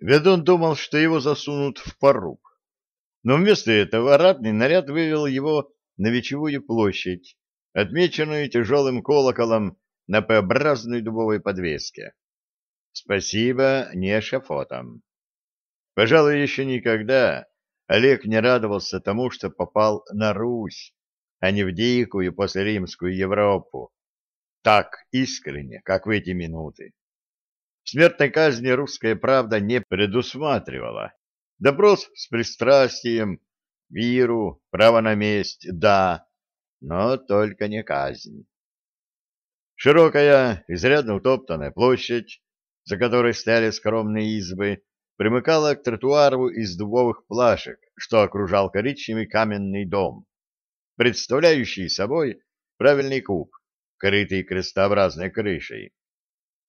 Ведун думал, что его засунут в поруб. Но вместо этого ратный наряд вывел его на Вечевую площадь, отмеченную тяжелым колоколом на П-образной дубовой подвеске. Спасибо не шафотам. Пожалуй, еще никогда Олег не радовался тому, что попал на Русь, а не в дикую послеримскую Европу. Так искренне, как в эти минуты. Смертной казни русская правда не предусматривала. Допрос с пристрастием, виру, право на месть, да, но только не казнь. Широкая, изрядно утоптанная площадь, за которой стояли скромные избы, примыкала к тротуару из дубовых плашек, что окружал коричневый каменный дом, представляющий собой правильный куб, крытый крестообразной крышей.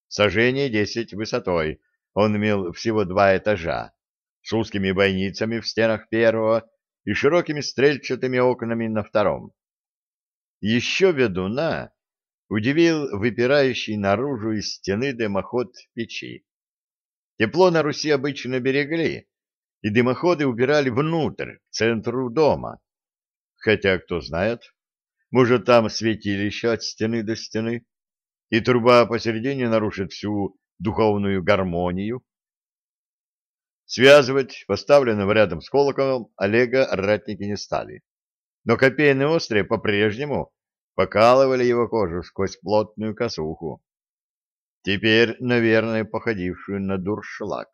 Сожжение десять высотой, он имел всего два этажа, с узкими бойницами в стенах первого и широкими стрельчатыми окнами на втором. Еще ведуна удивил выпирающий наружу из стены дымоход печи. Тепло на Руси обычно берегли, и дымоходы убирали внутрь, к центру дома. Хотя, кто знает, может, там святилище от стены до стены, и труба посередине нарушит всю духовную гармонию. Связывать поставленного рядом с колоколом Олега ратники не стали. Но копейные острые по-прежнему покалывали его кожу сквозь плотную косуху теперь, наверное, походившую на дуршлаг.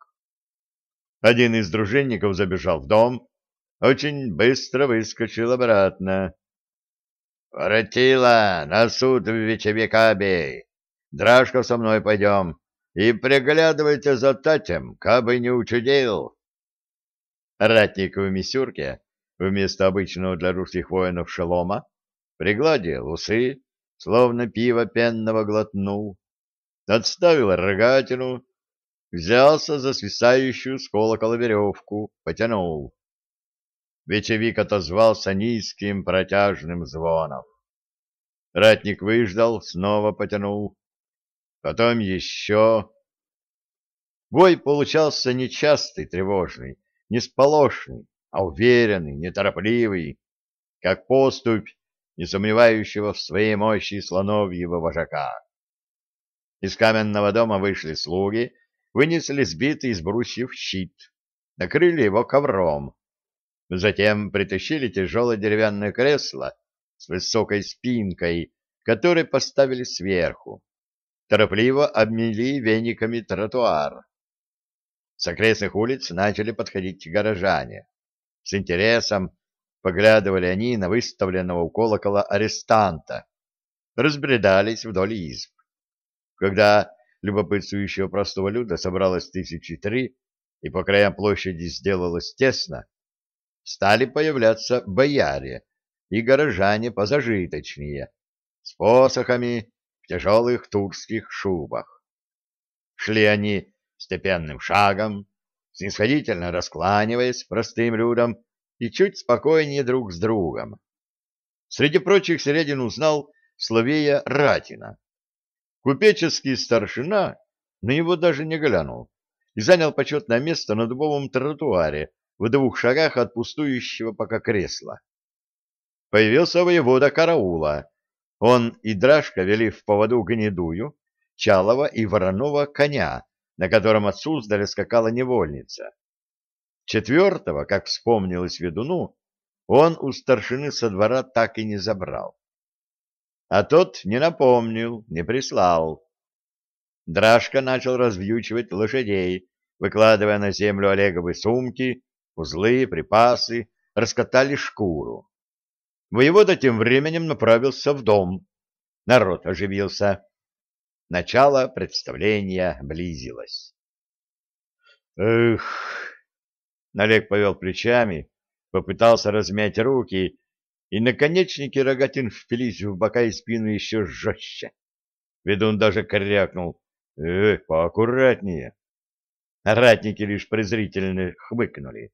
Один из дружинников забежал в дом, очень быстро выскочил обратно. — Воротила, на суд в вечевика бей. Драшка со мной пойдем. И приглядывайте за Татем, кабы не учудил. Ратник в мисюрке, вместо обычного для русских воинов шелома, пригладил усы, словно пиво пенного глотнул, отставил рогатину, взялся за свисающую с колокола веревку, потянул. Вечевик отозвался низким протяжным звоном. Ратник выждал, снова потянул. Потом еще. Бой получался нечастый, тревожный, не сполошный, а уверенный, неторопливый, как поступь не сомневающего в своей мощи слоновьего вожака. Из каменного дома вышли слуги, вынесли сбитый из брусьев щит, накрыли его ковром. Затем притащили тяжелое деревянное кресло с высокой спинкой, которое поставили сверху. Торопливо обмели вениками тротуар. С окрестных улиц начали подходить горожане. С интересом поглядывали они на выставленного у колокола арестанта. Разбредались вдоль изб. Когда любопытствующего простого люда собралось тысячи три, и по краям площади сделалось тесно, стали появляться бояре и горожане позажиточнее, с посохами в тяжелых турских шубах. Шли они степенным шагом, снисходительно раскланиваясь простым людям и чуть спокойнее друг с другом. Среди прочих Середин узнал Словея Ратина, Купеческий старшина на него даже не глянул и занял почетное место на дубовом тротуаре в двух шагах от пустующего пока кресла. Появился воевода караула. Он и Драшка вели в поводу гнедую, чалого и вороного коня, на котором от Суздаля скакала невольница. Четвертого, как вспомнилось ведуну, он у старшины со двора так и не забрал а тот не напомнил, не прислал. Драшка начал развьючивать лошадей, выкладывая на землю Олеговы сумки, узлы, припасы, раскатали шкуру. Воевода тем временем направился в дом. Народ оживился. Начало представления близилось. «Эх!» — Олег повел плечами, попытался размять руки и наконечники рогатин впились в бока и спину еще жестче. Ведун даже крякнул. «Э, поаккуратнее!» Ратники лишь презрительно хмыкнули.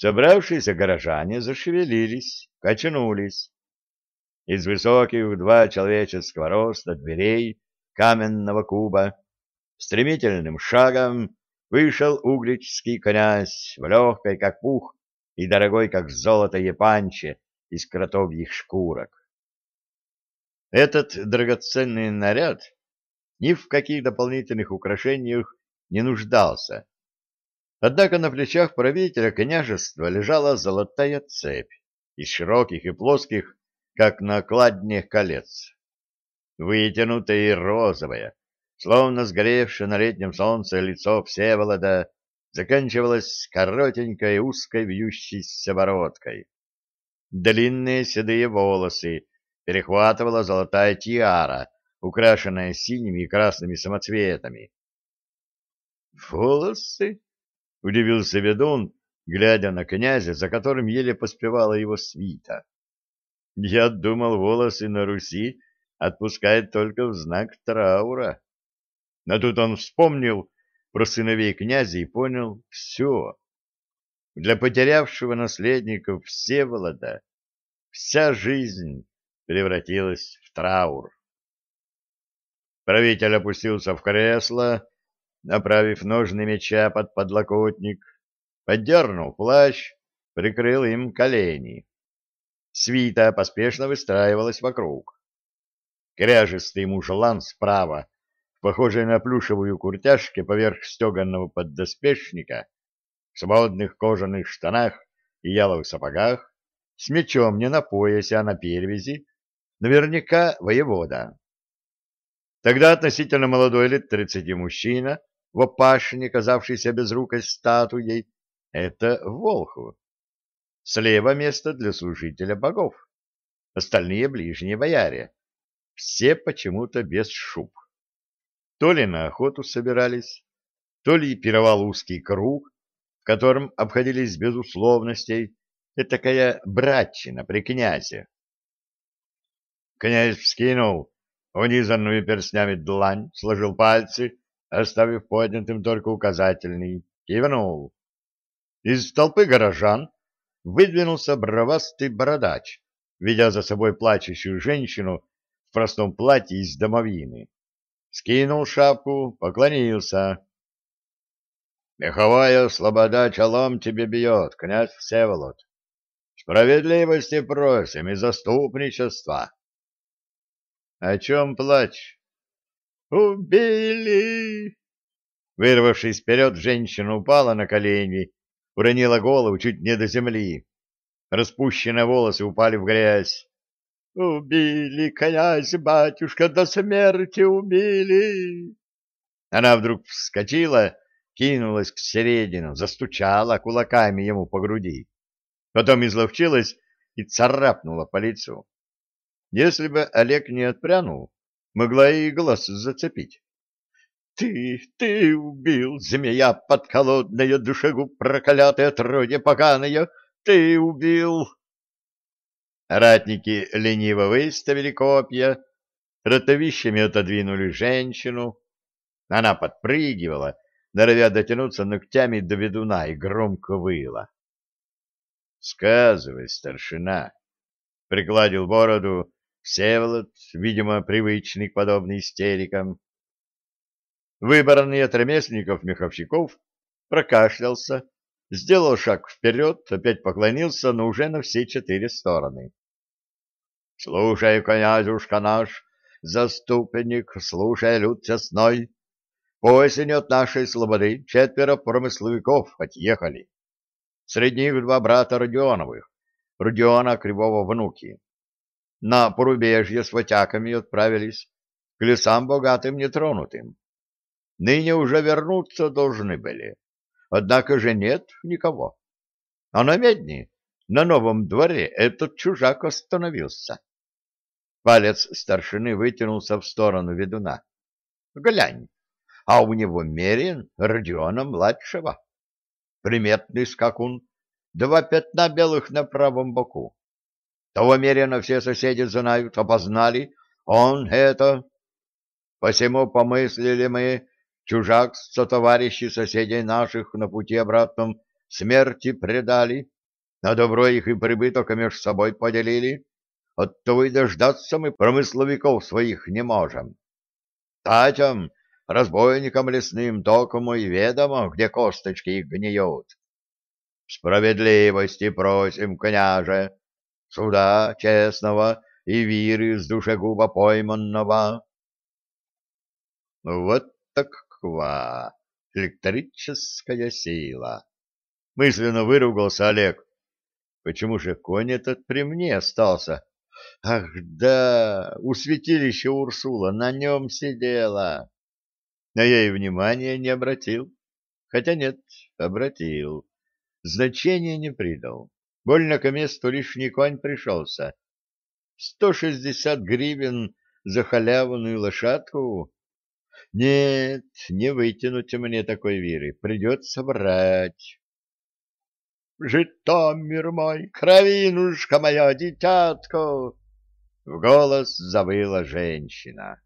Собравшиеся горожане зашевелились, качнулись. Из высоких два человеческого роста дверей каменного куба стремительным шагом вышел угличский князь в легкой, как пух, и дорогой, как золото епанче из кротовьих шкурок. Этот драгоценный наряд ни в каких дополнительных украшениях не нуждался. Однако на плечах правителя княжества лежала золотая цепь из широких и плоских, как на кладне колец. Вытянутая и розовая, словно сгоревшее на летнем солнце лицо Всеволода, заканчивалось коротенькой узкой вьющейся бородкой. Длинные седые волосы перехватывала золотая тиара, украшенная синими и красными самоцветами. «Волосы?» — удивился ведун, глядя на князя, за которым еле поспевала его свита. «Я думал, волосы на Руси отпускают только в знак траура». Но тут он вспомнил про сыновей князя и понял все. Для потерявшего наследников Всеволода вся жизнь превратилась в траур. Правитель опустился в кресло, направив ножны меча под подлокотник, поддернул плащ, прикрыл им колени. Свита поспешно выстраивалась вокруг. Кряжистый мужлан справа похожей на плюшевую куртяшке поверх стеганного поддоспешника, в свободных кожаных штанах и яловых сапогах, с мечом не на поясе, а на перевязи, наверняка воевода. Тогда относительно молодой лет тридцати мужчина, в опашне, казавшийся безрукой статуей, это Волхов. Слева место для служителя богов. Остальные ближние бояре. Все почему-то без шуб. То ли на охоту собирались, то ли пировал узкий круг, в котором обходились без условностей, это такая братчина при князе. Князь вскинул унизанную перстнями длань, сложил пальцы, оставив поднятым только указательный, кивнул. Из толпы горожан выдвинулся бровастый бородач, ведя за собой плачущую женщину в простом платье из домовины скинул шапку, поклонился. Меховая слобода чалом тебе бьет, князь Всеволод. Справедливости просим и заступничества. О чем плачь? Убили! Вырвавшись вперед, женщина упала на колени, уронила голову чуть не до земли. Распущенные волосы упали в грязь. Убили, князь, батюшка, до смерти убили. Она вдруг вскочила, кинулась к середину, застучала кулаками ему по груди. Потом изловчилась и царапнула по лицу. Если бы Олег не отпрянул, могла и глаз зацепить. Ты, ты убил, змея подколодная, душегуб проклятая, отродье поганое, ты убил! Ратники лениво выставили копья, ротовищами отодвинули женщину. Она подпрыгивала, норовя дотянуться ногтями до ведуна и громко выла. — Сказывай, старшина! — пригладил бороду Всеволод, видимо, привычный к подобным истерикам. Выбранный от ремесленников-меховщиков прокашлялся, сделал шаг вперед, опять поклонился, но уже на все четыре стороны. Слушай, князюшка наш, заступник, слушай, люд честной. По осени от нашей слободы четверо промысловиков отъехали. Среди них два брата Родионовых, Родиона Кривого внуки. На порубежье с ватяками отправились, к лесам богатым нетронутым. Ныне уже вернуться должны были, однако же нет никого. А на медне, на новом дворе, этот чужак остановился. Палец старшины вытянулся в сторону ведуна. Глянь, а у него Мерин Родиона-младшего. Приметный скакун, два пятна белых на правом боку. Того Мерина все соседи знают, опознали. Он это... Посему помыслили мы, чужак со товарищи соседей наших на пути обратном смерти предали, на добро их и прибыток между собой поделили Оттого и дождаться мы промысловиков своих не можем. Татям разбойникам лесным токому и ведомо, где косточки их гниют. Справедливости просим, княже, суда честного и виры с душегуба пойманного. Вот так ква, электрическая сила. Мысленно выругался Олег. Почему же конь этот при мне остался? Ах да, у святилища Урсула на нем сидела. Но я и внимания не обратил. Хотя нет, обратил. Значения не придал. Больно к месту лишний конь пришелся. Сто шестьдесят гривен за халявную лошадку? Нет, не вытянуть мне такой виры, придется брать. Житомир мой, кровинушка моя, дитятко! В голос завыла женщина.